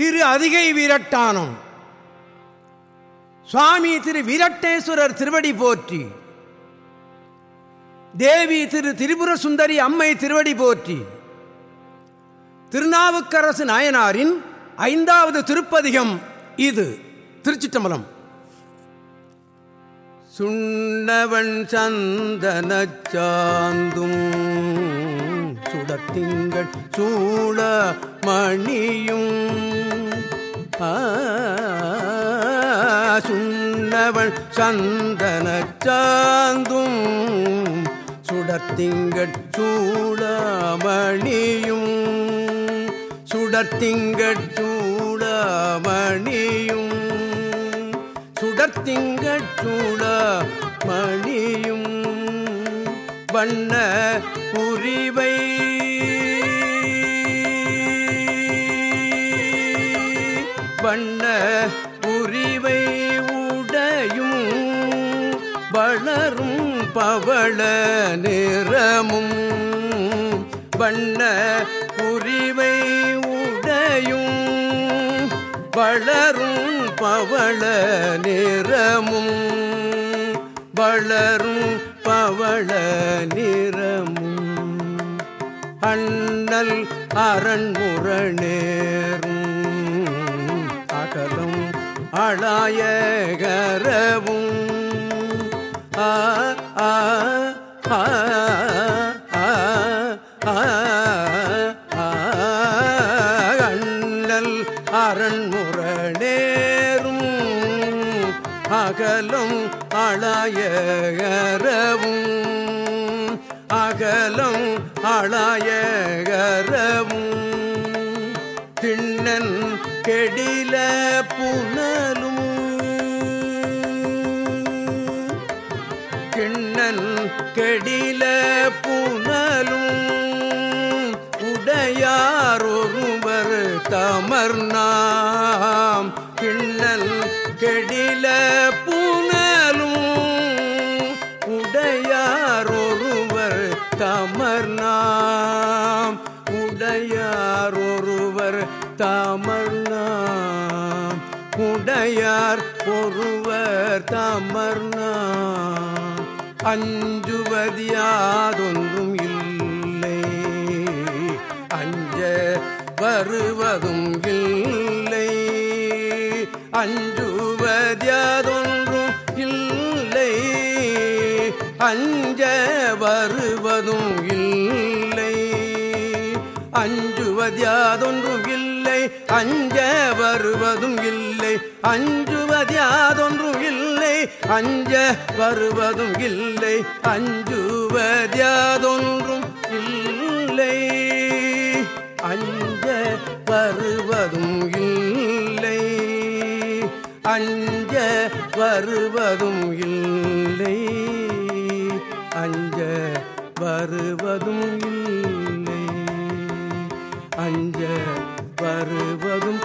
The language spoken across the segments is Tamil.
திரு அதிகை வீரட்டானம். சுவாமி திரு வீரட்டேஸ்வரர் திருவடி போற்றி. தேவி திரு திரிபுர சுந்தரி அம்மை திருவடி போற்றி. திருநாவுக்கரசு நாயனாரின் ஐந்தாவது திருப்பதிகம் இது. திருச்சிட்டம்பலம் சுண்ணவன் சந்தன சாந்தும் சூழ மணியும் சுண்ணவள் சந்தன சாந்தும் சுடத்திங்கள் சூழ மணியும் சுடத்திங்கள் சூழ மணியும் சுடத்திங்கட்சூழ மணியும். வண்ண உரிவை பவள நிறமும் வண்ண புரிவை உடையும். வளரும் பவள நிறமும் வளரும் பவள நிறமும். அண்ணல் அரண்முரணேரும் அகலும் அழாயகரவும் ஆ அண்ணல் அரண்முரணேரும் அகலும் அளாயகரவும் அகலம் அளாயகரவும் தமர்நாம் கிண்ணல் கெடில புனலும் உடையாரொருவர் தமர்நாம் உடையாரொருவர் தமர்நாம் உடையார் ஒருவர் தமர்நாம் அஞ்சுவது வருவதும் இல்லை. அஞ்சுவதியதொன்றும் இல்லை. அஞ்ச வருவதும் இல்லை. அஞ்சுவதியாதொன்றும் இல்லை. அஞ்ச வருவதும் இல்லை. அஞ்சுவதியாதொன்றும் இல்லை. அஞ்ச வருவதும் இல்லை. அஞ்சுவதியாதொன்றும் வருவதும் இல்லை. அஞ்ச வருவதும் இல்லை. அஞ்ச வருவதும் இல்லை. அஞ்ச வருவதும்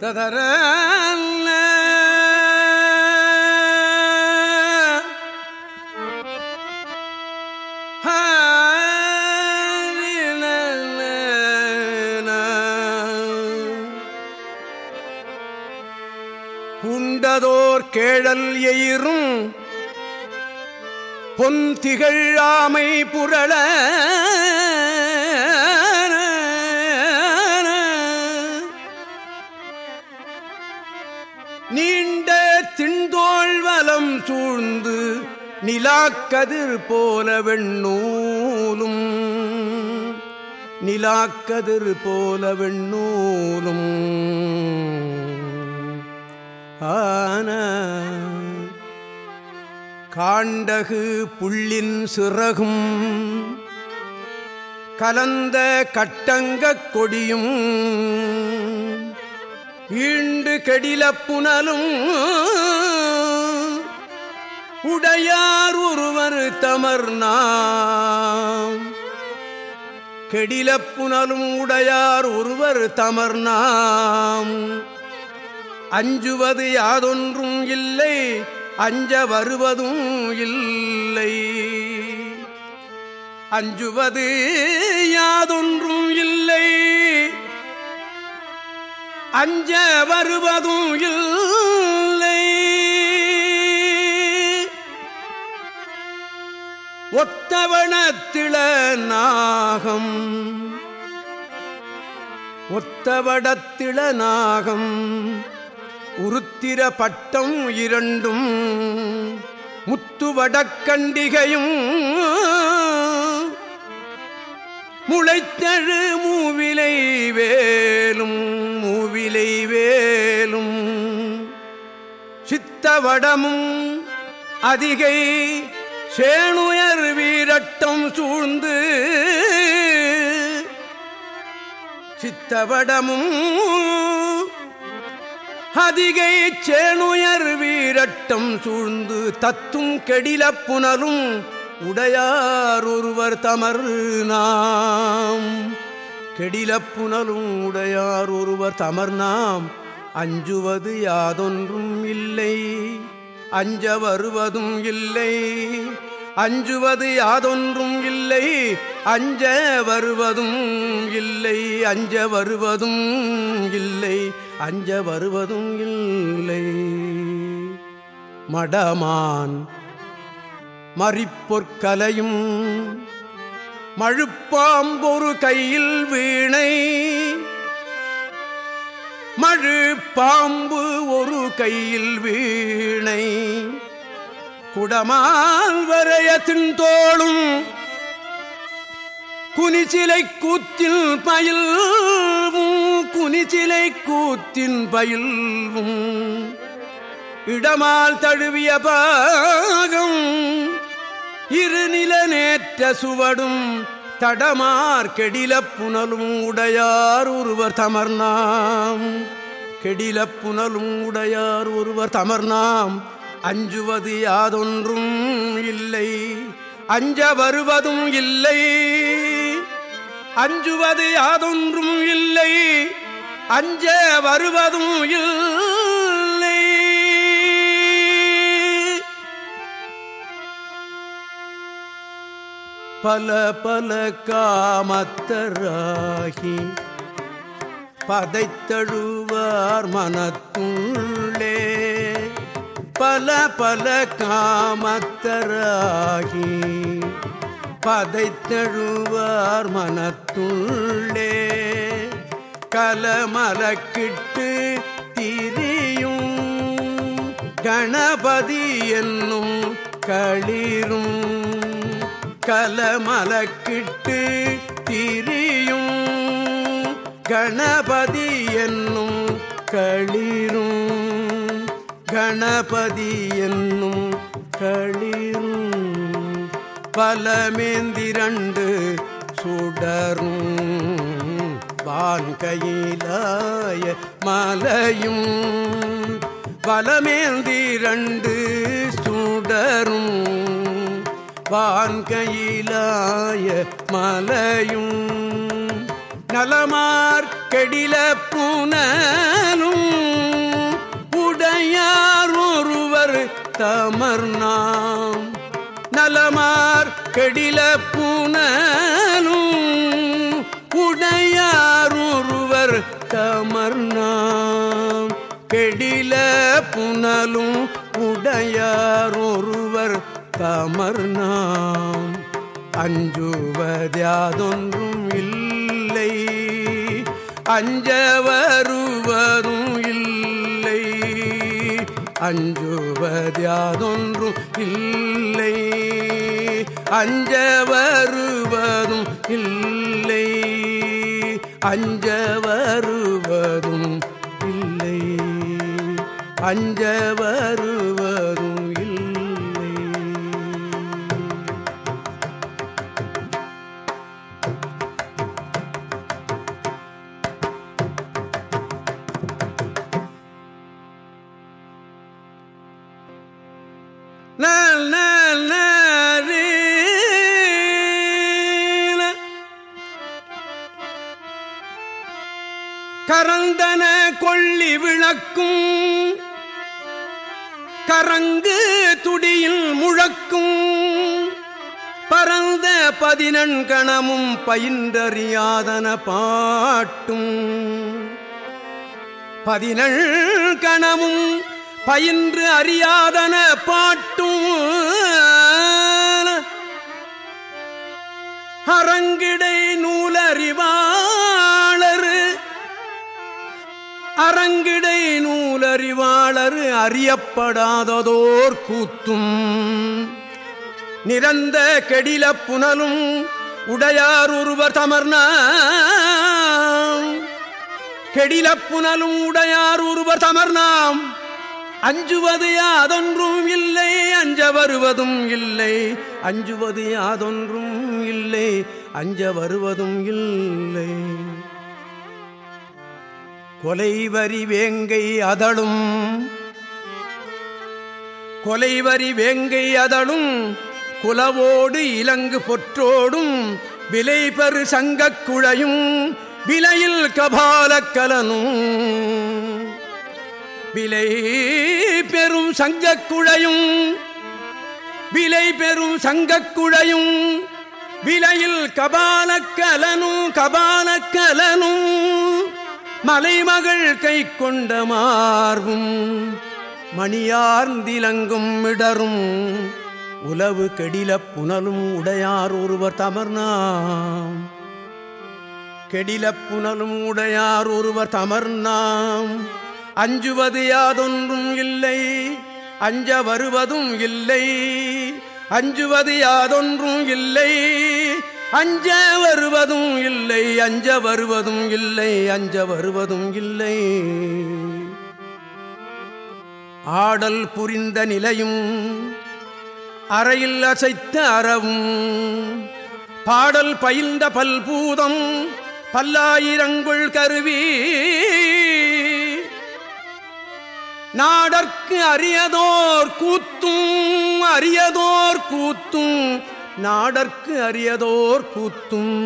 ததர உண்டதோர் கேழல் எயிரும் பொன் திகழாமை புரள. நிலாக்கதிர் போல வெண்ணூலும் நிலாக்கதிர் போல வெண்ணூலும். ஆன காண்டகு புள்ளின் சிறகும் கலந்த கட்டங்கக் கொடியும் ஈண்டு கெடில புனலும் உடையார் ஒருவர் தமர்நாம் கெடில புனலும் உடையார் ஒருவர் தமர்நாம் அஞ்சுவது யாதொன்றும் இல்லை அஞ்ச வருவதும் இல்லை. அஞ்சுவது யாதொன்றும் இல்லை அஞ்ச வருவதும் இல்லை. ஒத்தவனத்திள நாகம். ஒத்தவடத்திள நாகம். உருத்திர பட்டம் இரண்டும் முத்துவடக்கண்டிகையும். முளைத்தழு மூவிலை வேலும் மூவிலை வேலும். சித்தவடமும் அதிகை சேணுயர் வீரட்டம் சூழ்ந்து சித்தவடமும் அதிகை சேணுயர் வீரட்டம் சூழ்ந்து தத்தும் கெடில புனலும் உடையார் ஒருவர் தமர் நாம். கெடில புனலும் உடையார் ஒருவர் தமர் நாம். அஞ்சுவது யாதொன்றும் இல்லை அஞ்ச வருவதும் இல்லை. அஞ்சுவது யாதொன்றும் இல்லை அஞ்ச வருவதும் இல்லை அஞ்ச வருவதும் இல்லை அஞ்ச வருவதும் இல்லை. மடமான் மறிப்பொற்கலையும் மழுப்பாம்பொரு கையில் வீணை மழு பாம்பு ஒரு கையில் வீணை. குடமால் வரைய தின்தோளும் குனிச்சிலை கூத்தில் பயில்வும் குனிச்சிலை கூத்தின் பயில்வும். இடமால் தழுவிய பாகம் இருநில நேற்ற சுவடும் தடமார் கெடில புனலும் உடையார் ஒருவர் தமர்நாம். கெடில புனலும் உடையார் ஒருவர் தமர்நாம். அஞ்சுவது யாதொன்றும் இல்லை அஞ்ச வருவதும் இல்லை. அஞ்சுவது யாதொன்றும் இல்லை அஞ்ச வருவதும் இல்லை. பல பல காமத்தராகி பதைத்தழுவார் மனத்துள்ளே. பல பல காமத்தராகி பதைத்தழுவார் மனத்துள்ளே. கலமலக்கிட்டு திரியும் கணபதி என்னும் களிரும். கலமலக்கிட்டு திரியும் கணபதி என்னும் களி கணபதி என்னும் களிரும் பலமேந்திரண்டு சுடரும். வான்கையிலாய மலையும் பலமேந்திரண்டு சுடரும். வான்கையிலாய மலையும் நலமார் கெடில புனலும் உடையார் ஒருவர் தமர் நாம். நலமார் கெடில புனலும் உடையார் ஒருவர் தமர் நாம். கெடில புனலும் உடையார் ஒருவர் தமர் நாம். அஞ்சுவதொன்றும் இல்லை அஞ்ச வருவதும் இல்லை. அஞ்சுவதொன்றும் இல்லை. அஞ்ச வருவதும் இல்லை. அஞ்ச வருவதும் இல்லை. அஞ்ச வரு விளக்கும். கரங்கு துடியில் முழக்கும். பரந்த பதினெண்கணமும் பயின்றறியாதன பாட்டும். பதினெண்கணமும் பயின்று அறியாதன பாட்டும். அரங்கிடை நூலறிவார். அரங்கிடை நூலறிவாளர் அறியப்படாததோர் கூத்தும். நிறந்த கெடில புனலும் உடையார் ஒருவர் தமர்னாம் கெடில புனலும் உடையார் ஒருவர் தமர்னாம் அஞ்சுவது யாதொன்றும் இல்லை அஞ்ச வருவதும் இல்லை. அஞ்சுவது யாதொன்றும் இல்லை அஞ்ச வருவதும் இல்லை. கொலைவரி வேங்கை அதழும். கொலைவரி வேங்கை அதழும். குலவோடு இலங்கு பொற்றோடும் விலை பெரு சங்கக் குழையும். விலையில் கபாலக்கலனும் விலை பெரும் சங்கக் குழையும். விலை பெரும் சங்கக் குழையும். விலையில் கபாலக்கலனும் கபாலக்கலனும் மலைமகள் கை கொண்ட மார்வும் மணியார்ந்திலங்கும் இடரும் உலவு கெடில புனலும் உடையார் ஒருவர் தமர்னாம் கெடில புனலும் உடையார் ஒருவர் தமர்னாம் அஞ்சுவது யாதொன்றும் இல்லை அஞ்ச வருவதும் இல்லை அஞ்சுவது யாதொன்றும் இல்லை அஞ்ச வருவதும் இல்லை அஞ்ச வருவதும் இல்லை அஞ்ச வருவதும் இல்லை. ஆடல் புரிந்த நிலையும் அறையில் அசைத்த அறவும் பாடல் பயில்ந்த பல்பூதம் பல்லாயிரங்குள் கருவி. நாடற்கு அரியதோர் கூத்தும் அரியதோர் கூத்தும் நாடற்கு அரியதோர் கூத்தும்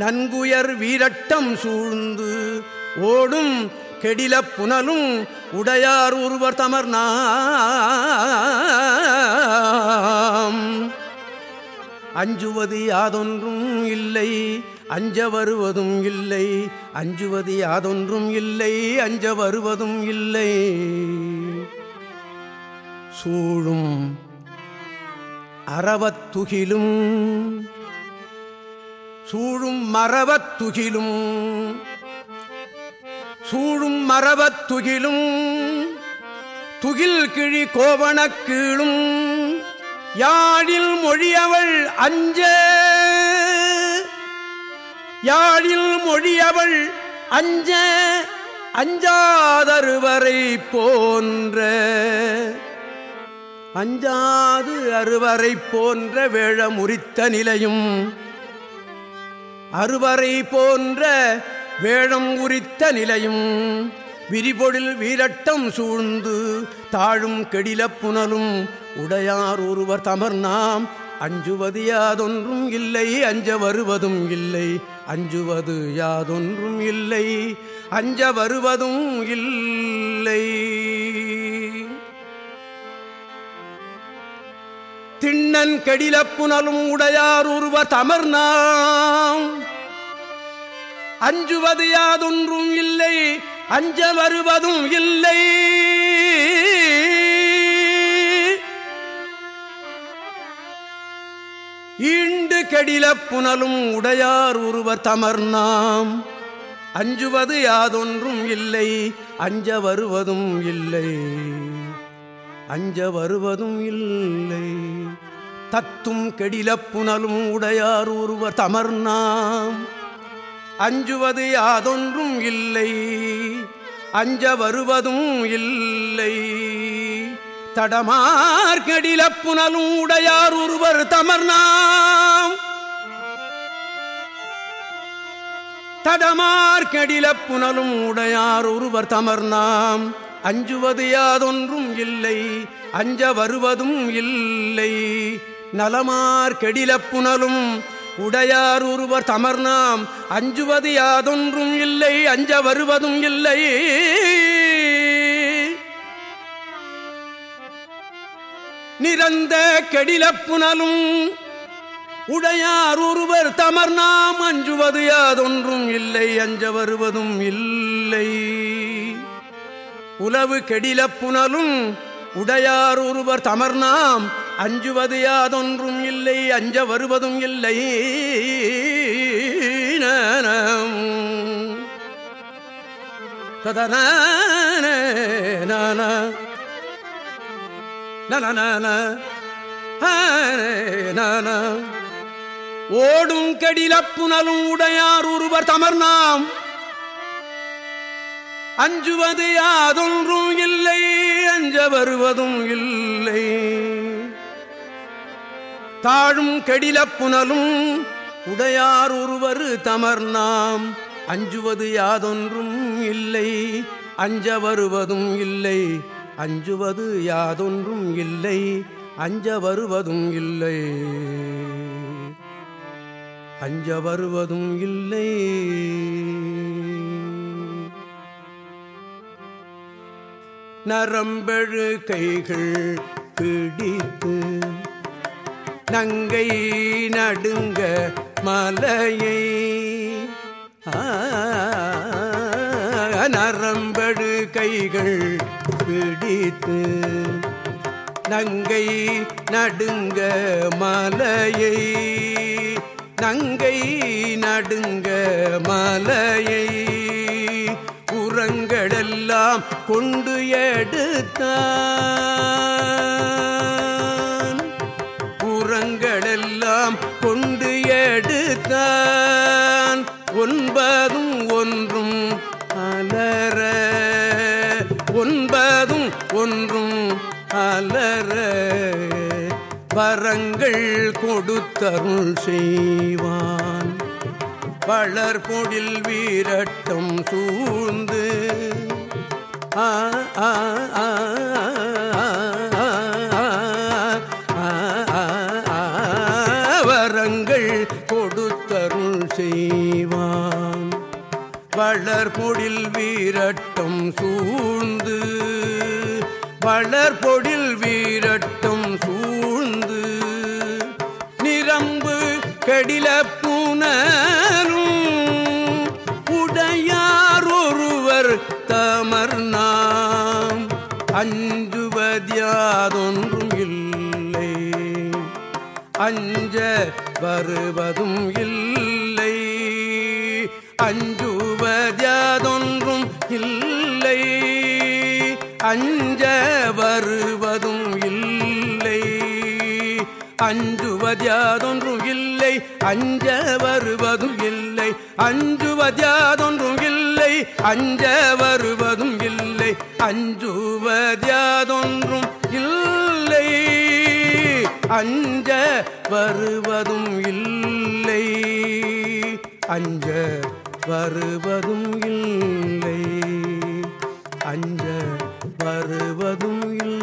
நன்குயர் வீரட்டம் சூழ்ந்து ஓடும் கெடில புனலும் உடையார் ஒருவர் தமர் நாம். அஞ்சுவது யாதொன்றும் இல்லை அஞ்ச வருவதும் இல்லை அஞ்சுவது யாதொன்றும் இல்லை அஞ்ச வருவதும் இல்லை. சூழும் அறவத்துகிலும் சூழும் மரவத்துகிலும் சூழும் மரவத்துகிலும் துகில் கிழி கோவணக்கீழும் யாழில் மொழியவள் அஞ்ச யாழில் மொழியவள் அஞ்ச அஞ்சாதருவரை போன்ற. அஞ்சாது அறுவரை போன்ற வேழமுறித்த நிலையும். அறுவரை போன்ற வேழம் உரித்த நிலையும். விரிபொழில் வீரட்டம் சூழ்ந்து தாழும் கெடில புனலும் உடையார் ஒருவர் தமர் நாம் அஞ்சுவது யாதொன்றும் இல்லை அஞ்ச வருவதும் இல்லை அஞ்சுவது யாதொன்றும் இல்லை அஞ்ச வருவதும் இல்லை. திண்ணன் கெடில புனலும் உடையார் உருவ தமர் நாம் அஞ்சுவது யாதொன்றும் இல்லை அஞ்ச வருவதும் இல்லை. ஈண்டு கெடில புனலும் உடையார் உருவ தமர் நாம் அஞ்சுவது யாதொன்றும் இல்லை அஞ்ச வருவதும் இல்லை. அஞ்ச வருவதும் இல்லை. தத்தும் கெடில புனலும் உடையார் ஒருவர் தமர் நாம் அஞ்சுவது யாதொன்றும் இல்லை அஞ்ச வருவதும் இல்லை. தடமார்கடில புனலும் உடையார் ஒருவர் தமர்னாம் தடமார்கடில புனலும் உடையார் ஒருவர் தமர்னாம் அஞ்சுவது யாதொன்றும் இல்லை அஞ்ச வருவதும் இல்லை. நலமார் கெடிலப்புணலும் உடையார் ஒருவர் தமர்நாம். அஞ்சுவது யாதொன்றும் இல்லை அஞ்ச வருவதும் இல்லை. நிறந்த கெடிலப்புணலும் உடையார் ஒருவர் தமர் நாம் அஞ்சுவது யாதொன்றும் இல்லை அஞ்ச வருவதும் இல்லை. உளவு கெடிலப்புணலும் உடையார் ஒருவர் தமர் நாம் அஞ்சுவது யாதொன்றும் இல்லை அஞ்ச வருவதும் இல்லை. ததன ஓடும் கடில புனலும் உடையார் ஒருவர் தமர் நாம் அஞ்சுவது யாதொன்றும் இல்லை அஞ்ச வருவதும் இல்லை. தாழும் கெடில புனலும் உடையார் ஒருவர் தமர் நாம் அஞ்சுவது யாதொன்றும் இல்லை அஞ்ச வருவதும் இல்லை அஞ்சுவது யாதொன்றும் இல்லை அஞ்ச வருவதும் இல்லை. அஞ்ச வருவதும் இல்லை. நரம்பெழு கைகள் பிடித்து நங்கை நடுங்க மலையை. நரம்படு கைகள் பிடித்து நங்கை நடுங்க மலையை. நங்கை நடுங்க மலையை புறங்களெல்லாம் கொண்டு எடுத்தான் வரங்கள் கொடுத்தருள் செய்வான் பலர் பொடில் வீரட்டம் சூழ்ந்து ஆ ஆ ஆ வரங்கள் கொடுத்தருள் செய்வான் வளர்பொடில் வீரட்டம் சூழ்ந்து வளர்பொடில் வீர வருவதும் இல்லை. அஞ்சுவதொன்றும் இல்லை. அஞ்ச வருவதும் இல்லை. அஞ்சுவதொன்றும் இல்லை. அஞ்ச வருவதும் இல்லை. அஞ்சுவதொன்றும் இல்லை. அஞ்ச வருவதும் இல்லை. அஞ்சுவதொன்றும் இல்லை. அஞ்ச வருவதும் இல்லை. அஞ்ச வருவதும் இல்லை. அஞ்ச வருவதும் இல்லை.